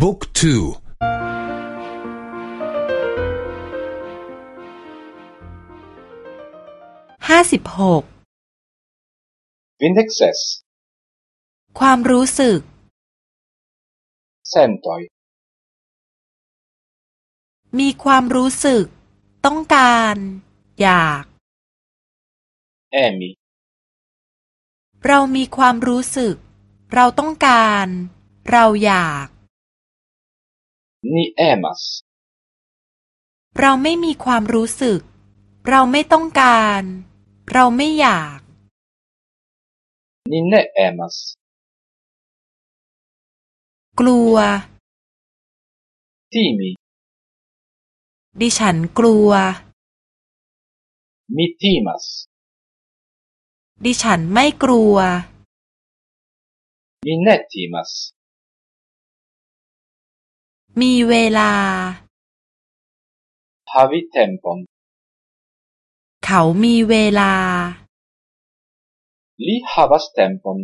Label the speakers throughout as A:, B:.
A: บุ๊กทู
B: ห้าสิบหก
C: วินเด็กเซส
B: ความรู้สึก
C: เซนตอย
B: มีความรู้สึก ต้องการ อยาก
C: เอมี
B: เรามีความรู้สึก เราต้องการ เราอยาก
C: ni emas
B: เราไม่มีความรู้สึก เราไม่ต้องการ เราไม่อยาก
C: ni ne emas
B: กลัว
C: timi
B: ดิฉันกลัว
C: mi timas
B: ดิฉันไม่กลัว
C: mi ne timas
B: มีเวลา
C: havi tempon
B: เขามีเวลา
C: li havas tempon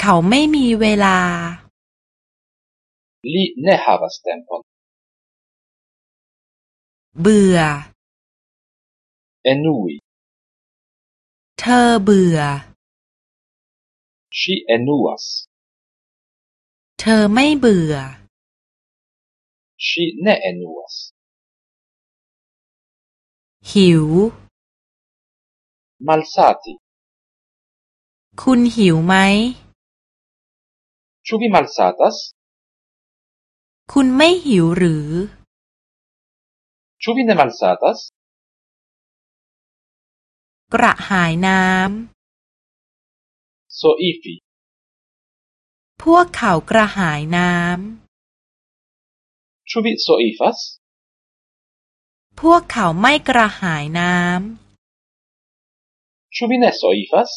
B: เขาไม่มีเวลา
C: li ne havas tempon
B: เบื่อ
C: enui
B: เธอเบื่อ
C: she enuas
B: เธอไม่เบื่อ
C: she ne enuas
B: หิว
C: malsati
B: คุณหิวไหม
C: Ĉu vi malsatas?
B: คุณไม่หิวหรือ
C: Ĉu vi ne malsatas?
B: กระหายน้ำ
C: soifi
B: พวกเขากระหายน้ำ
C: Ĉu vi soifas?
B: พวกเขาไม่กระหายน้ำ
C: Ĉu vi ne soifas?